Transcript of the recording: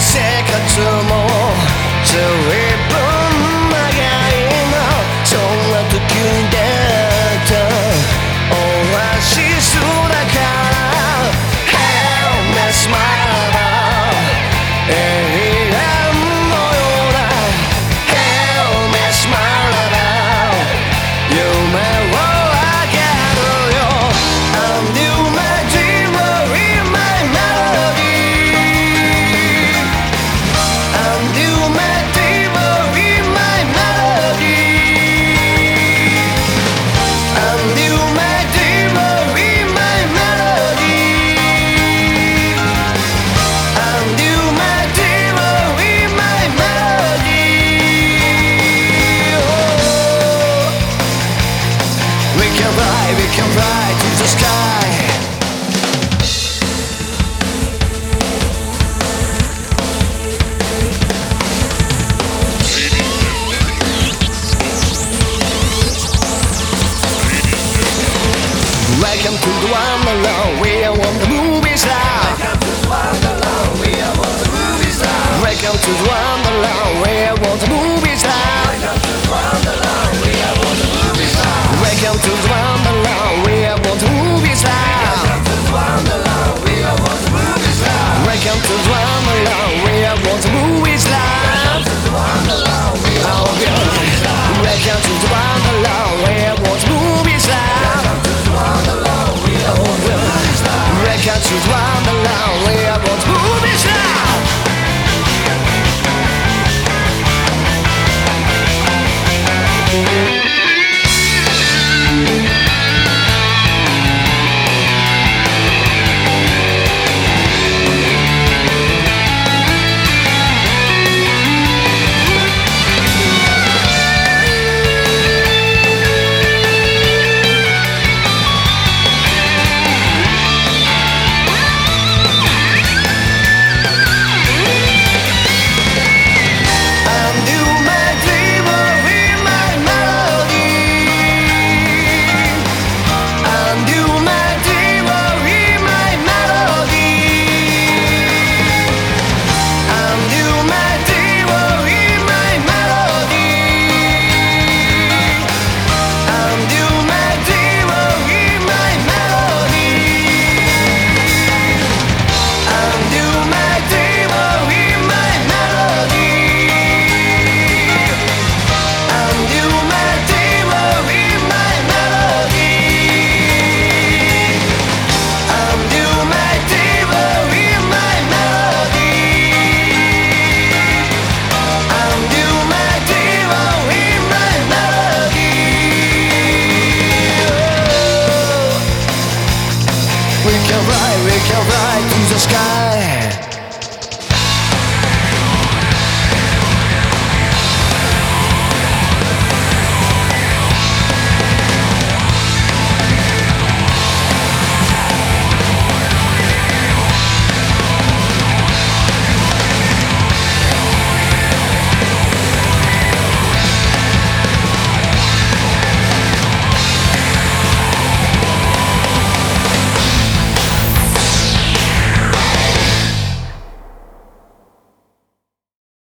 Sick of me. Welcome to the Wonderland, we are on the movie star. Welcome to the Wonderland, we are on the movie star. Welcome to the Wonderland, we are on the movie star. sky.